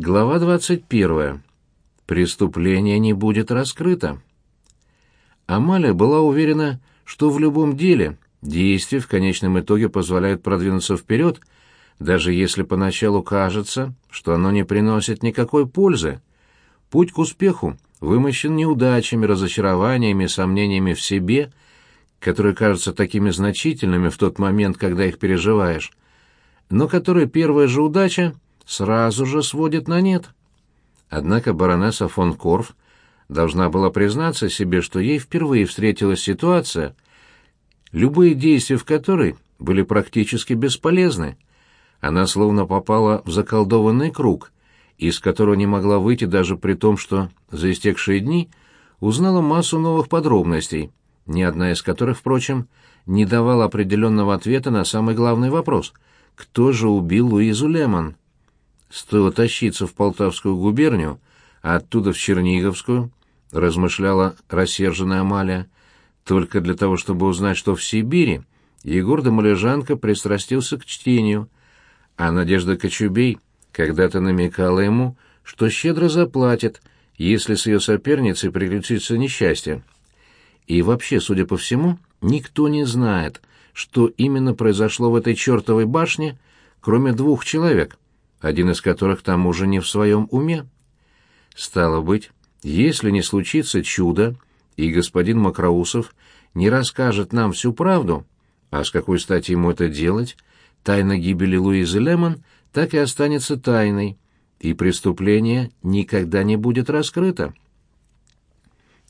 Глава 21. Преступление не будет раскрыто. Амалия была уверена, что в любом деле действия в конечном итоге позволяют продвинуться вперед, даже если поначалу кажется, что оно не приносит никакой пользы. Путь к успеху вымощен неудачами, разочарованиями, сомнениями в себе, которые кажутся такими значительными в тот момент, когда их переживаешь, но которые первая же удача — сразу же сводит на нет. Однако баронесса фон Корф должна была признаться себе, что ей впервые встретилась ситуация, любые действия в которой были практически бесполезны. Она словно попала в заколдованный круг, из которого не могла выйти даже при том, что за истекшие дни узнала массу новых подробностей, ни одна из которых, впрочем, не давала определенного ответа на самый главный вопрос — кто же убил Луизу Лемон? Стоило тащиться в Полтавскую губернию, а оттуда в Черниговскую, размышляла рассерженная Амалия, только для того, чтобы узнать, что в Сибири Егор Домолежанко пристрастился к чтению, а Надежда Кочубей когда-то намекала ему, что щедро заплатит, если с ее соперницей приключится несчастье. И вообще, судя по всему, никто не знает, что именно произошло в этой чертовой башне, кроме двух человек — один из которых там уже не в своем уме. Стало быть, если не случится чудо, и господин Макроусов не расскажет нам всю правду, а с какой стати ему это делать, тайна гибели Луизы Лемон так и останется тайной, и преступление никогда не будет раскрыто.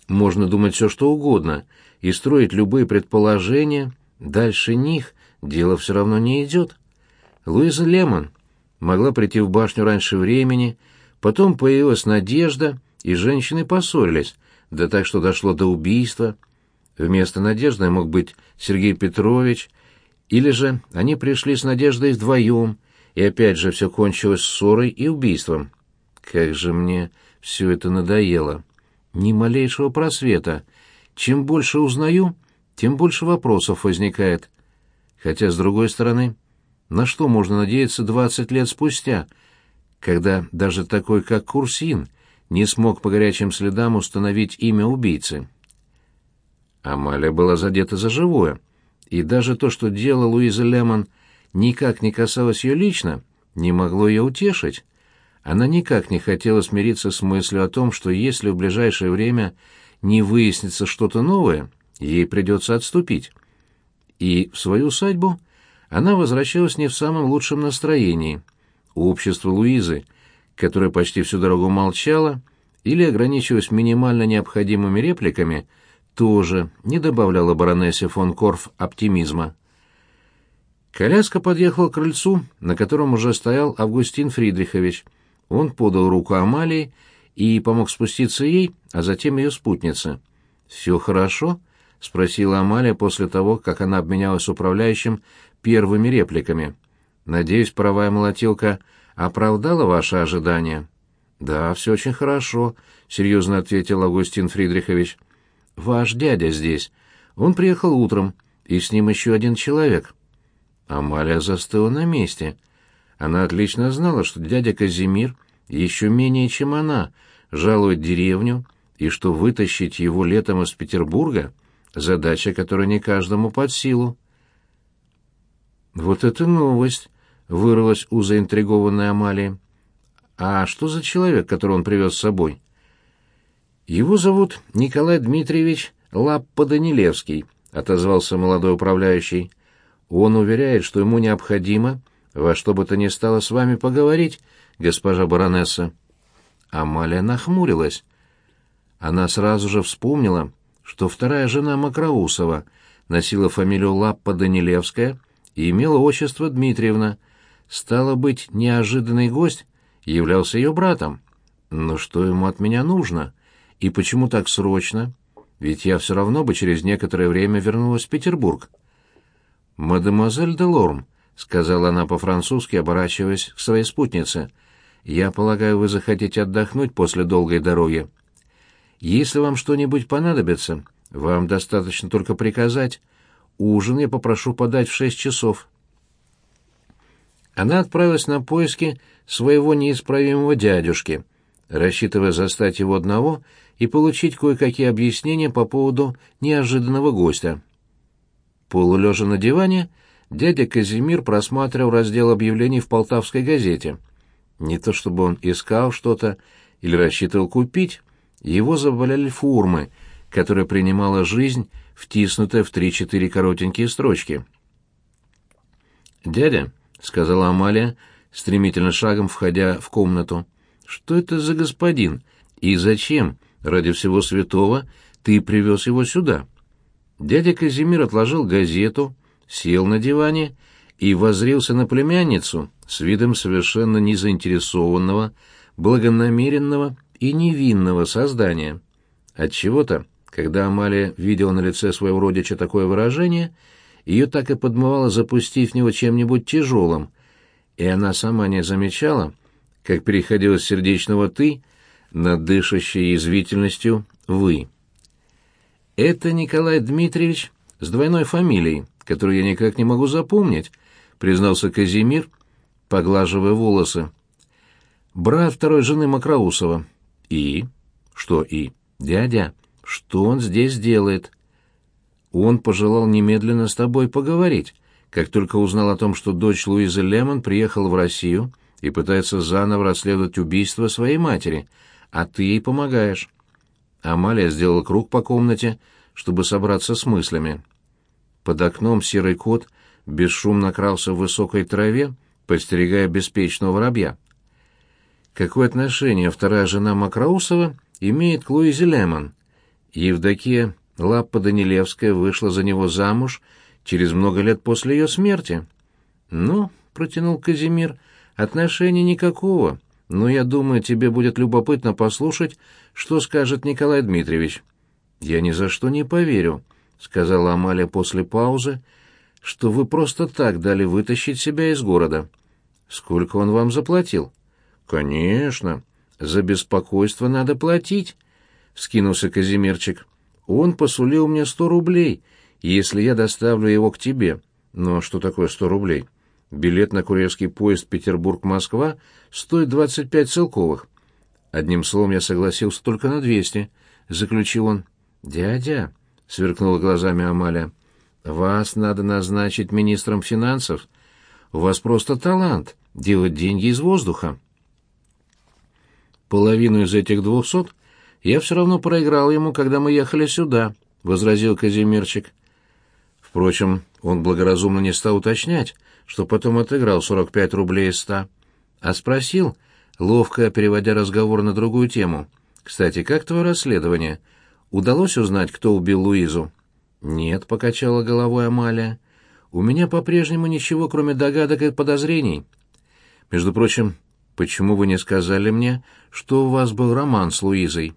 Можно думать все что угодно и строить любые предположения, дальше них дело все равно не идет. Луиза Лемон могла прийти в башню раньше времени, потом появилась Надежда, и женщины поссорились, да так, что дошло до убийства. Вместо Надежды мог быть Сергей Петрович, или же они пришли с Надеждой вдвоем, и опять же все кончилось ссорой и убийством. Как же мне все это надоело. Ни малейшего просвета. Чем больше узнаю, тем больше вопросов возникает. Хотя, с другой стороны, на что можно надеяться двадцать лет спустя, когда даже такой, как Курсин, не смог по горячим следам установить имя убийцы? Амалия была задета за живое, и даже то, что делала Луиза Лемон, никак не касалось ее лично, не могло ее утешить. Она никак не хотела смириться с мыслью о том, что если в ближайшее время не выяснится что-то новое, ей придется отступить. И в свою усадьбу она возвращалась не в самом лучшем настроении. Общество Луизы, которая почти всю дорогу молчала или ограничивалась минимально необходимыми репликами, тоже не добавляло баронессе фон Корф оптимизма. Коляска подъехала к крыльцу, на котором уже стоял Августин Фридрихович. Он подал руку Амалии и помог спуститься ей, а затем ее спутнице. «Все хорошо?» — спросила Амалия после того, как она обменялась с управляющим первыми репликами. Надеюсь, паровая молотилка оправдала ваши ожидания. Да, все очень хорошо, серьезно ответил Августин Фридрихович. Ваш дядя здесь. Он приехал утром, и с ним еще один человек. Амалия застыла на месте. Она отлично знала, что дядя Казимир еще менее, чем она, жалует деревню, и что вытащить его летом из Петербурга — задача, которая не каждому под силу. «Вот это новость!» — вырвалась у заинтригованной Амалии. «А что за человек, которого он привез с собой?» «Его зовут Николай Дмитриевич Лаппа-Данилевский», — отозвался молодой управляющий. «Он уверяет, что ему необходимо во что бы то ни стало с вами поговорить, госпожа баронесса». Амалия нахмурилась. Она сразу же вспомнила, что вторая жена Макроусова носила фамилию Лаппа-Данилевская — имела отчество Дмитриевна. Стало быть, неожиданный гость являлся ее братом. Но что ему от меня нужно? И почему так срочно? Ведь я все равно бы через некоторое время вернулась в Петербург. «Мадемуазель де Лорм», — сказала она по-французски, оборачиваясь к своей спутнице, — «я полагаю, вы захотите отдохнуть после долгой дороги. Если вам что-нибудь понадобится, вам достаточно только приказать». Ужин я попрошу подать в шесть часов. она отправилась на поиски своего неисправимого дядюшки, рассчитывая застать его одного и получить кое-какие объяснения по поводу неожиданного гостя. Полулежа на диване, дядя Казимир просматривал раздел объявлений в полтавской газете. Не то чтобы он искал что-то или рассчитывал купить, его забавляли формы, которые принимала жизнь, втиснутая в три-четыре коротенькие строчки. «Дядя», — сказала Амалия, стремительно шагом входя в комнату, — «что это за господин? И зачем, ради всего святого, ты привез его сюда?» Дядя Казимир отложил газету, сел на диване и возрился на племянницу с видом совершенно незаинтересованного, благонамеренного и невинного создания. Отчего-то, когда Амалия видела на лице своего родича такое выражение, ее так и подмывало запустить в него чем-нибудь тяжелым, и она сама не замечала, как переходила с сердечного «ты» на дышащей язвительностью «вы». «Это Николай Дмитриевич с двойной фамилией, которую я никак не могу запомнить», — признался Казимир, поглаживая волосы. «Брат второй жены Макроусова». «И?» «Что «и?» «Дядя, что он здесь делает?» «Он пожелал немедленно с тобой поговорить, как только узнал о том, что дочь Луизы Лемон приехала в Россию и пытается заново расследовать убийство своей матери, а ты ей помогаешь». Амалия сделала круг по комнате, чтобы собраться с мыслями. Под окном серый кот бесшумно крался в высокой траве, подстерегая беспечного воробья. Какое отношение вторая жена Макроусова имеет к Луизе Лемон? Евдокия Лаппа-Данилевская вышла за него замуж через много лет после ее смерти. «Ну, — протянул Казимир, — отношения никакого, но я думаю, тебе будет любопытно послушать, что скажет Николай Дмитриевич». «Я ни за что не поверю», — сказала Амалия после паузы, — «что вы просто так дали вытащить себя из города. Сколько он вам заплатил?» «Конечно. За беспокойство надо платить», — скинулся Казимирчик. «Он посулил мне сто рублей, если я доставлю его к тебе. Но что такое сто рублей?» Билет на курьерский поезд Петербург-Москва стоит двадцать пять целковых. Одним словом, я согласился только на двести, — заключил он. «Дядя», — сверкнула глазами Амаля, — «вас надо назначить министром финансов. У вас просто талант делать деньги из воздуха». «Половину из этих двухсот я все равно проиграл ему, когда мы ехали сюда», — возразил Казимирчик. Впрочем, он благоразумно не стал уточнять, что потом отыграл 45 рублей из ста, а спросил, ловко переводя разговор на другую тему. «Кстати, как твое расследование? Удалось узнать, кто убил Луизу?» «Нет», — покачала головой Амалия. «У меня по-прежнему ничего, кроме догадок и подозрений. Между прочим, почему вы не сказали мне, что у вас был роман с Луизой?»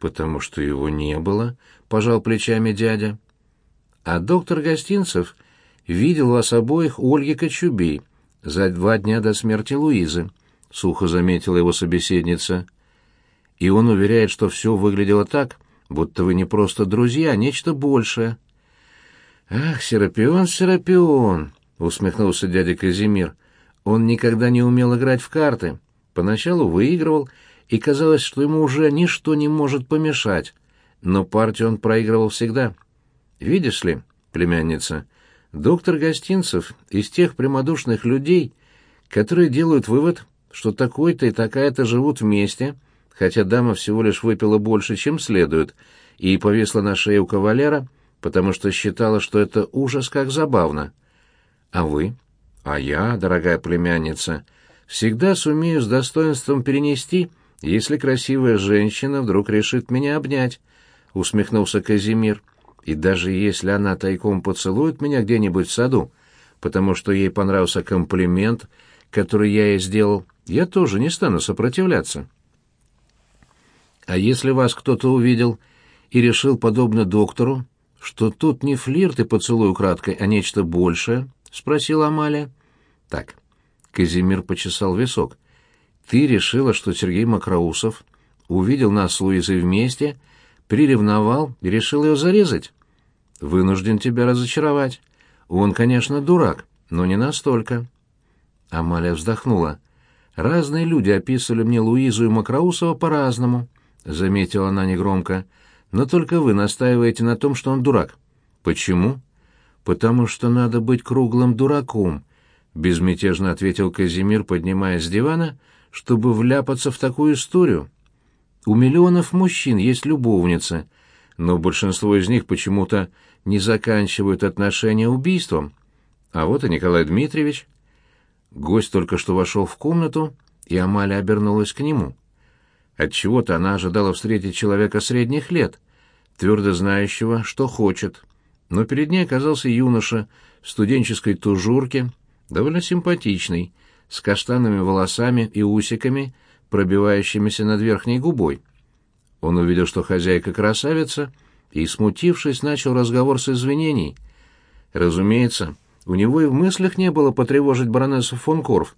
«Потому что его не было», — пожал плечами дядя. А доктор Гостинцев видел вас обоих Ольги Кочубей за два дня до смерти Луизы, — сухо заметила его собеседница. И он уверяет, что все выглядело так, будто вы не просто друзья, а нечто большее. «Ах, Серапион, Серапион!» — усмехнулся дядя Казимир. «Он никогда не умел играть в карты. Поначалу выигрывал, и казалось, что ему уже ничто не может помешать. Но партию он проигрывал всегда. Видишь ли, племянница, доктор Гостинцев из тех прямодушных людей, которые делают вывод, что такой-то и такая-то живут вместе, хотя дама всего лишь выпила больше, чем следует, и повесла на шее у кавалера, потому что считала, что это ужас как забавно. А вы? А я, дорогая племянница, всегда сумею с достоинством перенести, если красивая женщина вдруг решит меня обнять, — усмехнулся Казимир. И даже если она тайком поцелует меня где-нибудь в саду, потому что ей понравился комплимент, который я ей сделал, я тоже не стану сопротивляться. А если вас кто-то увидел и решил, подобно доктору, что тут не флирт и поцелуй украдкой, а нечто большее, — спросила Амалия. — Так, — Казимир почесал висок, — ты решила, что Сергей Макроусов увидел нас с Луизой вместе — приревновал и решил ее зарезать. Вынужден тебя разочаровать. Он, конечно, дурак, но не настолько. Амалия вздохнула. «Разные люди описывали мне Луизу и Макроусова по-разному», — заметила она негромко. «Но только вы настаиваете на том, что он дурак». «Почему?» «Потому что надо быть круглым дураком», — безмятежно ответил Казимир, поднимаясь с дивана, чтобы вляпаться в такую историю. «У миллионов мужчин есть любовницы, но большинство из них почему-то не заканчивают отношения убийством. А вот и Николай Дмитриевич». Гость только что вошел в комнату, и Амалия обернулась к нему. Отчего-то она ожидала встретить человека средних лет, твердо знающего, что хочет. Но перед ней оказался юноша в студенческой тужурке, довольно симпатичный, с каштанными волосами и усиками, пробивающимися над верхней губой. Он увидел, что хозяйка красавица, и, смутившись, начал разговор с извинений. Разумеется, у него и в мыслях не было потревожить баронессу фон Корф,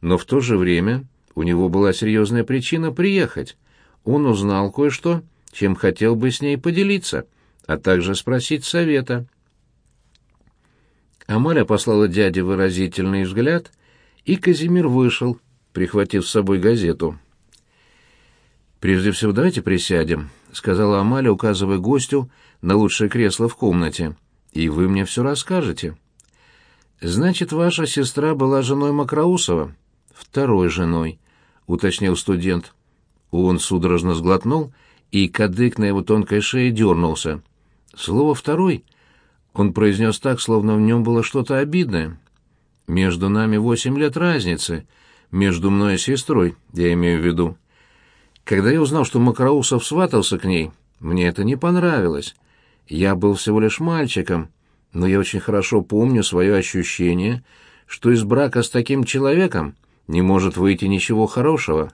но в то же время у него была серьезная причина приехать. Он узнал кое-что, чем хотел бы с ней поделиться, а также спросить совета. Амаля послала дяде выразительный взгляд, и Казимир вышел, прихватив с собой газету. «Прежде всего давайте присядем», — сказала Амаля, указывая гостю на лучшее кресло в комнате, — «и вы мне все расскажете». «Значит, ваша сестра была женой Макроусова?» «Второй женой», — уточнил студент. Он судорожно сглотнул, и кадык на его тонкой шее дернулся. Слово «второй» он произнес так, словно в нем было что-то обидное. «Между нами восемь лет разницы. Между мной и сестрой, я имею в виду. Когда я узнал, что Макроусов сватался к ней, мне это не понравилось. Я был всего лишь мальчиком, но я очень хорошо помню свое ощущение, что из брака с таким человеком не может выйти ничего хорошего.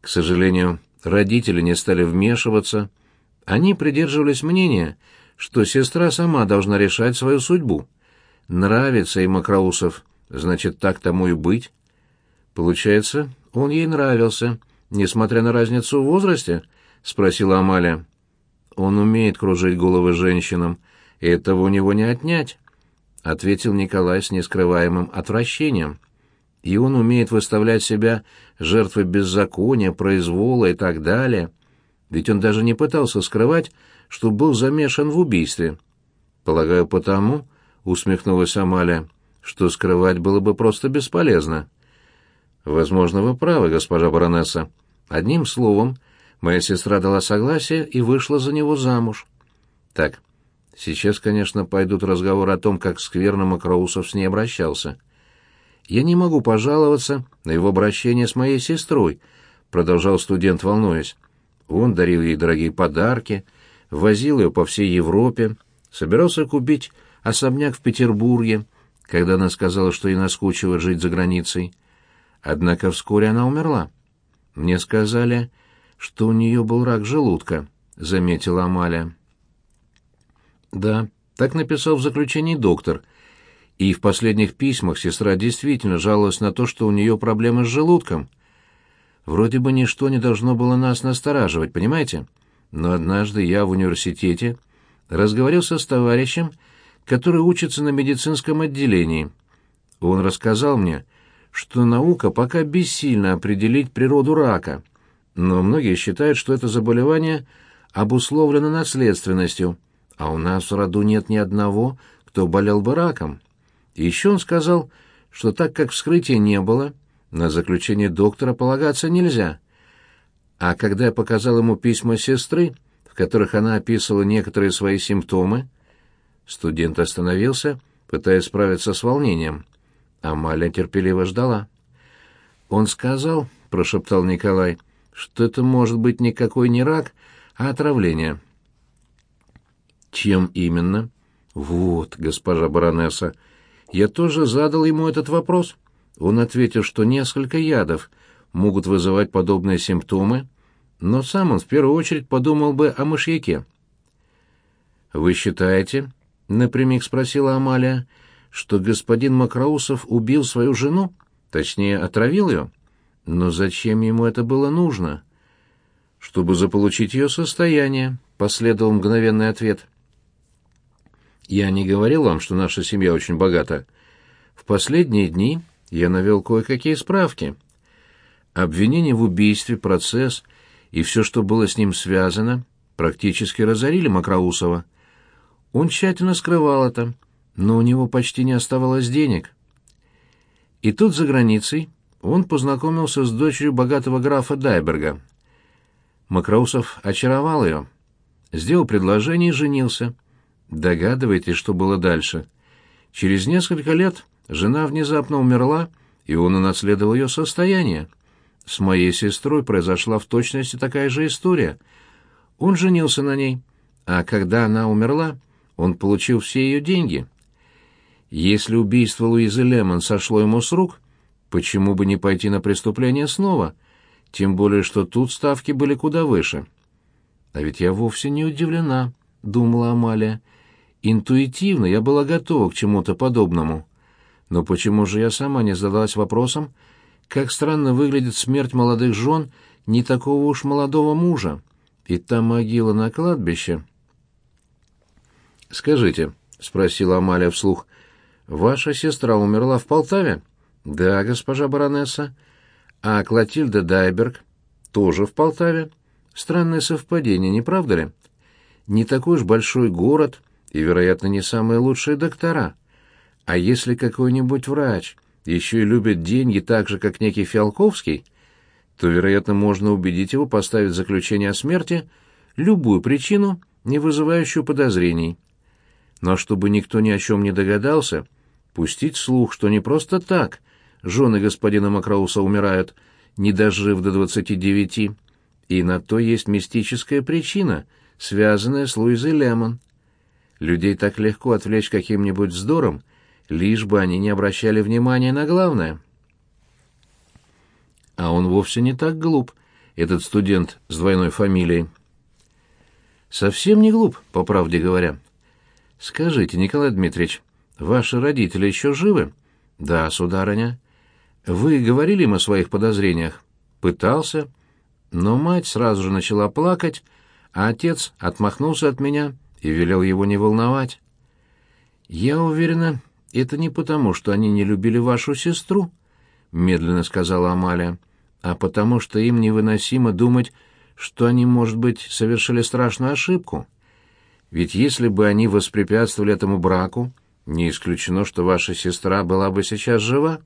К сожалению, родители не стали вмешиваться. Они придерживались мнения, что сестра сама должна решать свою судьбу. Нравится им Макроусов, значит, так тому и быть. Получается, он ей нравился, несмотря на разницу в возрасте? — спросила Амалия. Он умеет кружить головы женщинам, этого у него не отнять, — ответил Николай с нескрываемым отвращением. И он умеет выставлять себя жертвой беззакония, произвола и так далее. Ведь он даже не пытался скрывать, что был замешан в убийстве. Полагаю, потому, — усмехнулась Амалия, — что скрывать было бы просто бесполезно. Возможно, вы правы, госпожа баронесса. Одним словом, моя сестра дала согласие и вышла за него замуж. Так, Сейчас, конечно, пойдут разговоры о том, как скверно Макроусов с ней обращался. «Я не могу пожаловаться на его обращение с моей сестрой», — продолжал студент, волнуясь. Он дарил ей дорогие подарки, возил ее по всей Европе, собирался купить особняк в Петербурге, когда она сказала, что ей наскучиво жить за границей. Однако вскоре она умерла. Мне сказали, что у нее был рак желудка, — заметила Амалия. Да, так написал в заключении доктор. И в последних письмах сестра действительно жаловалась на то, что у нее проблемы с желудком. Вроде бы ничто не должно было нас настораживать, понимаете? Но однажды я в университете разговорился с товарищем, который учится на медицинском отделении. Он рассказал мне, что наука пока бессильно определить природу рака, но многие считают, что это заболевание обусловлено наследственностью – а у нас в роду нет ни одного, кто болел бы раком. еще он сказал, что так как вскрытия не было, на заключение доктора полагаться нельзя. А когда я показал ему письма сестры, в которых она описывала некоторые свои симптомы, студент остановился, пытаясь справиться с волнением. Амалия терпеливо ждала. «Он сказал, — прошептал Николай, — что это может быть никакой не рак, а отравление». Чем именно? Вот, госпожа баронесса, я тоже задал ему этот вопрос. Он ответил, что несколько ядов могут вызывать подобные симптомы, но сам он в первую очередь подумал бы о мышьяке. «Вы считаете, — напрямик спросила Амалия, — что господин Макроусов убил свою жену? Точнее, отравил ее? Но зачем ему это было нужно?» «Чтобы заполучить ее состояние», — последовал мгновенный ответ. Я не говорил вам, что наша семья очень богата. В последние дни я навел кое-какие справки. Обвинение в убийстве, процесс и все, что было с ним связано, практически разорили Макроусова. Он тщательно скрывал это, но у него почти не оставалось денег. И тут за границей он познакомился с дочерью богатого графа Дайберга. Макроусов очаровал ее, сделал предложение и женился. Догадываетесь, что было дальше? Через несколько лет жена внезапно умерла, и он унаследовал ее состояние. С моей сестрой произошла в точности такая же история. Он женился на ней, а когда она умерла, он получил все ее деньги. Если убийство Луизы Лемон сошло ему с рук, почему бы не пойти на преступление снова? Тем более, что тут ставки были куда выше. А ведь я вовсе не удивлена, — думала Амалия. Интуитивно я была готова к чему-то подобному. Но почему же я сама не задалась вопросом, как странно выглядит смерть молодых жен не такого уж молодого мужа, и та могила на кладбище? «Скажите», — спросила Амалия вслух, — «ваша сестра умерла в Полтаве?» «Да, госпожа баронесса». «А Клотильда Дайберг тоже в Полтаве?» «Странное совпадение, не правда ли?» «Не такой уж большой город и, вероятно, не самые лучшие доктора. А если какой-нибудь врач еще и любит деньги так же, как некий Фиалковский, то, вероятно, можно убедить его поставить заключение о смерти любую причину, не вызывающую подозрений. Но чтобы никто ни о чем не догадался, пустить слух, что не просто так жены господина Макрауса умирают, не дожив до двадцати девяти, и на то есть мистическая причина, связанная с Луизой Лемон. Людей так легко отвлечь каким-нибудь вздором, лишь бы они не обращали внимания на главное. А он вовсе не так глуп, этот студент с двойной фамилией. Совсем не глуп, по правде говоря. Скажите, Николай Дмитриевич, ваши родители еще живы? Да, сударыня. Вы говорили им о своих подозрениях? Пытался. Но мать сразу же начала плакать, а отец отмахнулся от меня и велел его не волновать. Я уверена, это не потому, что они не любили вашу сестру, медленно сказала Амалия, а потому что им невыносимо думать, что они, может быть, совершили страшную ошибку. Ведь если бы они воспрепятствовали этому браку, не исключено, что ваша сестра была бы сейчас жива.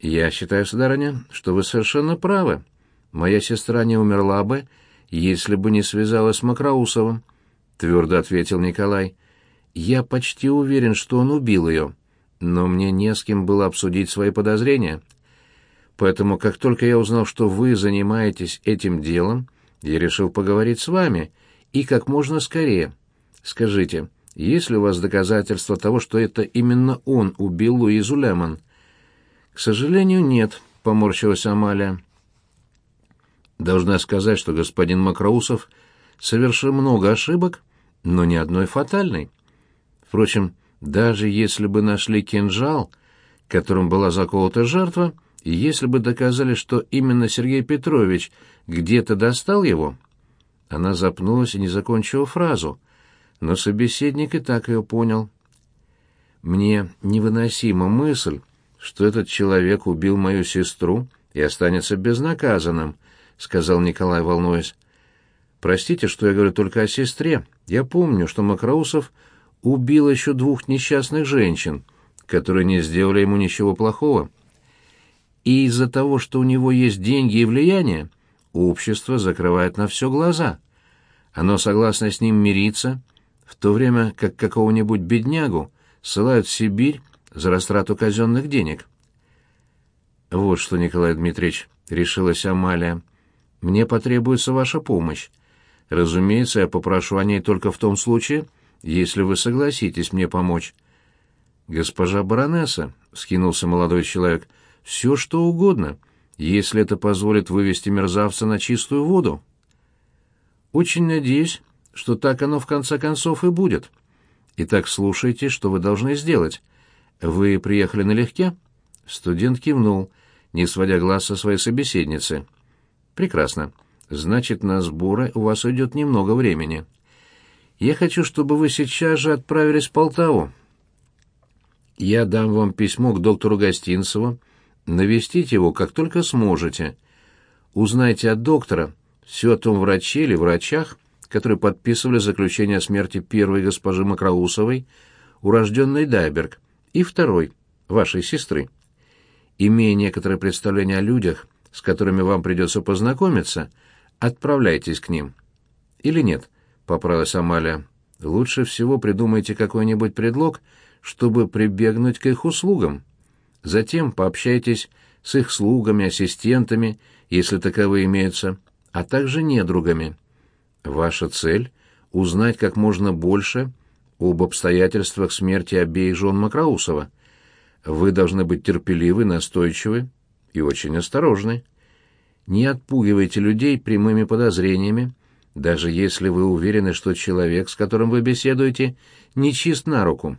Я считаю, сударыня, что вы совершенно правы. Моя сестра не умерла бы, если бы не связалась с Макроусовым, твердо ответил Николай. Я почти уверен, что он убил ее, но мне не с кем было обсудить свои подозрения. Поэтому, как только я узнал, что вы занимаетесь этим делом, я решил поговорить с вами, и как можно скорее. Скажите, есть ли у вас доказательства того, что это именно он убил Луизу Лемон? К сожалению, нет, поморщилась Амалия. Должна сказать, что господин Макроусов совершил много ошибок, но ни одной фатальной. Впрочем, даже если бы нашли кинжал, которым была заколота жертва, и если бы доказали, что именно Сергей Петрович где-то достал его, она запнулась и не закончила фразу, но собеседник и так ее понял. Мне невыносима мысль, что этот человек убил мою сестру и останется безнаказанным, сказал Николай, волнуясь. Простите, что я говорю только о сестре. Я помню, что Макроусов убил еще двух несчастных женщин, которые не сделали ему ничего плохого. И из-за того, что у него есть деньги и влияние, общество закрывает на все глаза. Оно согласно с ним мириться, в то время как какого-нибудь беднягу ссылают в Сибирь за растрату казенных денег. «Вот что, Николай Дмитриевич», — решилась Амалия, — «мне потребуется ваша помощь. Разумеется, я попрошу о ней только в том случае, если вы согласитесь мне помочь». «Госпожа баронесса», — скинулся молодой человек, — «все что угодно, если это позволит вывести мерзавца на чистую воду». «Очень надеюсь, что так оно в конце концов и будет. Итак, слушайте, что вы должны сделать. Вы приехали налегке?» Студент кивнул, не сводя глаз со своей собеседницы. «Прекрасно. Значит, на сборы у вас уйдет немного времени». Я хочу, чтобы вы сейчас же отправились в Полтаву. Я дам вам письмо к доктору Гостинцеву, навестите его, как только сможете. Узнайте от доктора все о том враче или врачах, которые подписывали заключение о смерти первой госпожи Макроусовой, урожденной Дайберг, и второй, вашей сестры. Имея некоторое представление о людях, с которыми вам придется познакомиться, отправляйтесь к ним. Или нет, — поправилась Амалия, — лучше всего придумайте какой-нибудь предлог, чтобы прибегнуть к их услугам. Затем пообщайтесь с их слугами, ассистентами, если таковые имеются, а также недругами. Ваша цель — узнать как можно больше об обстоятельствах смерти обеих жен Макроусова. Вы должны быть терпеливы, настойчивы и очень осторожны. Не отпугивайте людей прямыми подозрениями, даже если вы уверены, что человек, с которым вы беседуете, не чист на руку.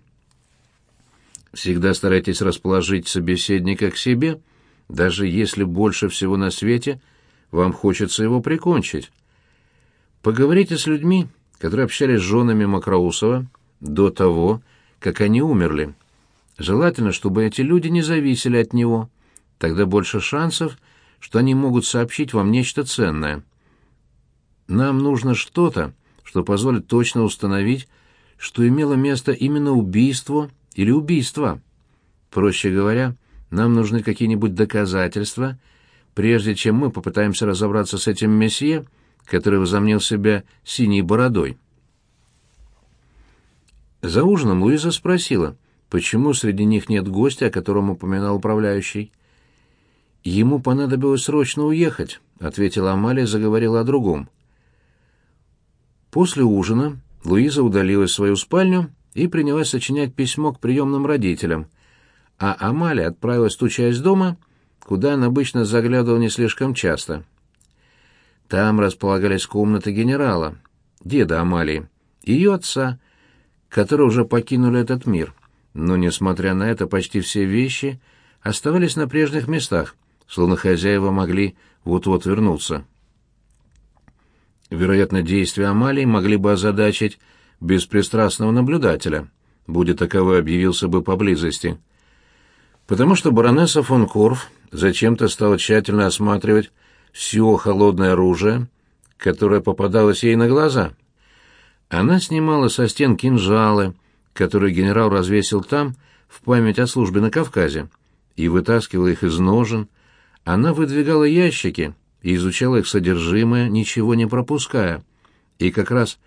Всегда старайтесь расположить собеседника к себе, даже если больше всего на свете вам хочется его прикончить. Поговорите с людьми, которые общались с женами Макроусова до того, как они умерли. Желательно, чтобы эти люди не зависели от него. Тогда больше шансов, что они могут сообщить вам нечто ценное. Нам нужно что-то, что позволит точно установить, что имело место именно убийство или убийства. Проще говоря, нам нужны какие-нибудь доказательства, прежде чем мы попытаемся разобраться с этим месье, который возомнил себя синей бородой. За ужином Луиза спросила, почему среди них нет гостя, о котором упоминал управляющий. «Ему понадобилось срочно уехать», — ответила Амалия, заговорила о другом. После ужина Луиза удалилась в свою спальню и принялась сочинять письмо к приемным родителям, а Амалия отправилась в ту часть дома, куда она обычно заглядывала не слишком часто. Там располагались комнаты генерала, деда Амалии, ее отца, которые уже покинули этот мир, но, несмотря на это, почти все вещи оставались на прежних местах, словно хозяева могли вот-вот вернуться. Вероятно, действия Амалии могли бы озадачить беспристрастного наблюдателя, будет таковой объявился бы поблизости. Потому что баронесса фон Корф зачем-то стала тщательно осматривать все холодное оружие, которое попадалось ей на глаза. Она снимала со стен кинжалы, которые генерал развесил там, в память о службе на Кавказе, и вытаскивала их из ножен. Она выдвигала ящики, и изучала их содержимое, ничего не пропуская. И как раз,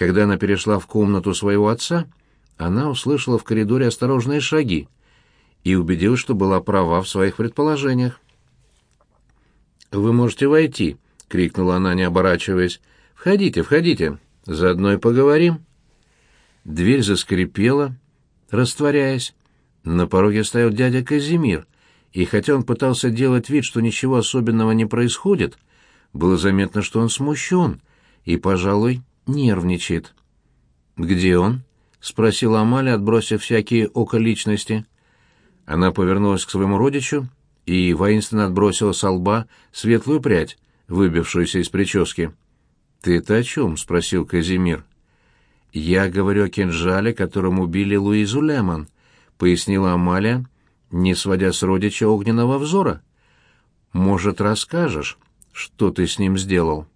когда она перешла в комнату своего отца, она услышала в коридоре осторожные шаги и убедилась, что была права в своих предположениях. «Вы можете войти», — крикнула она, не оборачиваясь. «Входите, входите, заодно и поговорим». Дверь заскрипела, растворяясь. На пороге стоял дядя Казимир — и хотя он пытался делать вид, что ничего особенного не происходит, было заметно, что он смущен и, пожалуй, нервничает. «Где он?» — спросила Амалия, отбросив всякие околичности. Она повернулась к своему родичу и воинственно отбросила со лба светлую прядь, выбившуюся из прически. «Ты это о чем?» — спросил Казимир. «Я говорю о кинжале, которым убили Луизу Лемон», — пояснила Амалия, не сводя с родича огненного взора. «Может, расскажешь, что ты с ним сделал?»